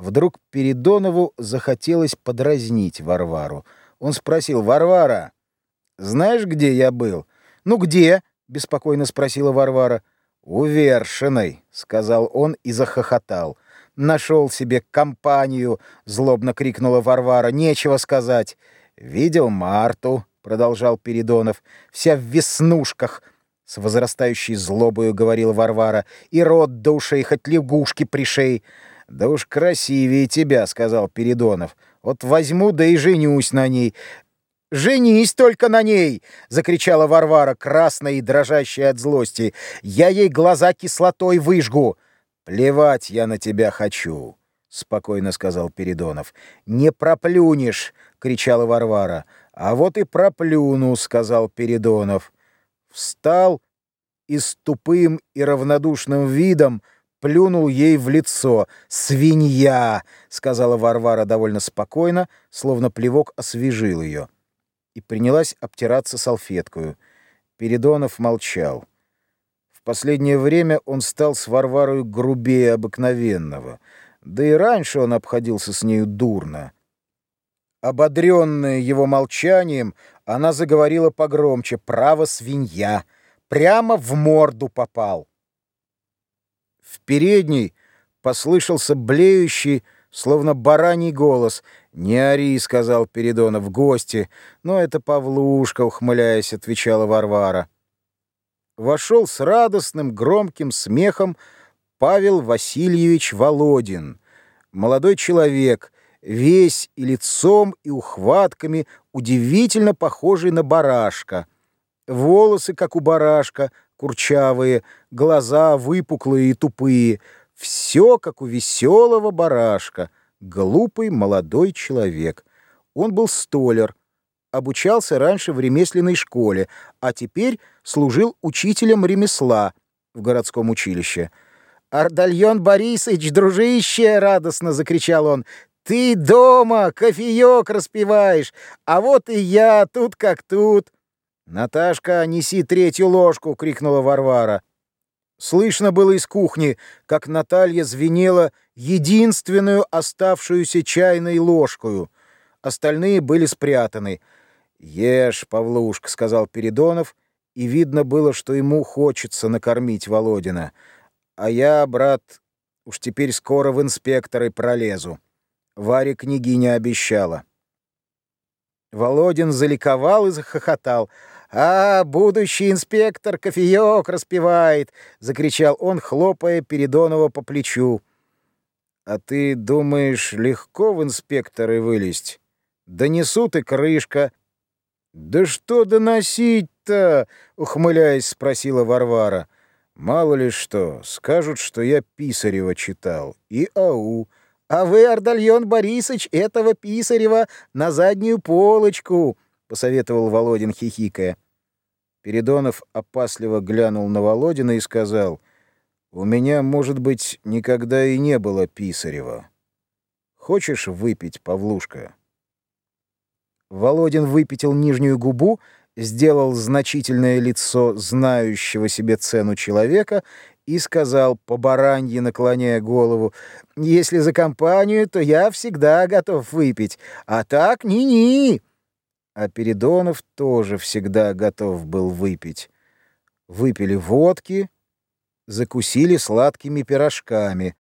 Вдруг Передонову захотелось подразнить Варвару. Он спросил, «Варвара, знаешь, где я был?» «Ну где?» — беспокойно спросила Варвара. «У Вершиной», — сказал он и захохотал. «Нашел себе компанию!» — злобно крикнула Варвара. «Нечего сказать!» «Видел Марту», — продолжал Передонов, — «вся в веснушках». С возрастающей злобою говорила Варвара. «И рот до ушей, хоть лягушки пришей». «Да уж красивее тебя», — сказал Передонов. «Вот возьму, да и женюсь на ней». «Женись только на ней!» — закричала Варвара, красная и дрожащая от злости. «Я ей глаза кислотой выжгу!» «Плевать я на тебя хочу!» — спокойно сказал Передонов. «Не проплюнешь!» — кричала Варвара. «А вот и проплюну!» — сказал Передонов. Встал и с тупым и равнодушным видом плюнул ей в лицо. «Свинья!» — сказала Варвара довольно спокойно, словно плевок освежил ее. И принялась обтираться салфеткою. Передонов молчал. В последнее время он стал с Варварой грубее обыкновенного. Да и раньше он обходился с нею дурно. Ободренная его молчанием, она заговорила погромче. «Право свинья! Прямо в морду попал!» В передней послышался блеющий, словно бараний голос. «Не ори», — сказал Передонов, — «гости». «Но это Павлушка», — ухмыляясь, отвечала Варвара. Вошел с радостным, громким смехом Павел Васильевич Володин. Молодой человек, весь и лицом, и ухватками, удивительно похожий на барашка. Волосы, как у барашка, курчавые, глаза выпуклые и тупые. Все, как у веселого барашка, глупый молодой человек. Он был столяр, обучался раньше в ремесленной школе, а теперь служил учителем ремесла в городском училище. «Ардальон Борисович, дружище!» — радостно закричал он. «Ты дома, кофеек распиваешь, а вот и я, тут как тут». «Наташка, неси третью ложку!» — крикнула Варвара. Слышно было из кухни, как Наталья звенела единственную оставшуюся чайной ложкою. Остальные были спрятаны. «Ешь, Павлушка», — сказал Передонов, и видно было, что ему хочется накормить Володина. «А я, брат, уж теперь скоро в инспекторы пролезу. Варе княгиня обещала». Володин заликовал и захохотал — «А, будущий инспектор кофеек распевает!» — закричал он, хлопая Передонова по плечу. «А ты думаешь, легко в инспекторы вылезть? Донесут и крышка». «Да что доносить-то?» — ухмыляясь, спросила Варвара. «Мало ли что, скажут, что я Писарева читал. И ау!» «А вы, Ардальон Борисович, этого Писарева на заднюю полочку!» — посоветовал Володин, хихикая. Передонов опасливо глянул на Володина и сказал, «У меня, может быть, никогда и не было Писарева. Хочешь выпить, Павлушка?» Володин выпятил нижнюю губу, сделал значительное лицо знающего себе цену человека и сказал, по баранье наклоняя голову, «Если за компанию, то я всегда готов выпить, а так ни-ни!» А Передонов тоже всегда готов был выпить. Выпили водки, закусили сладкими пирожками.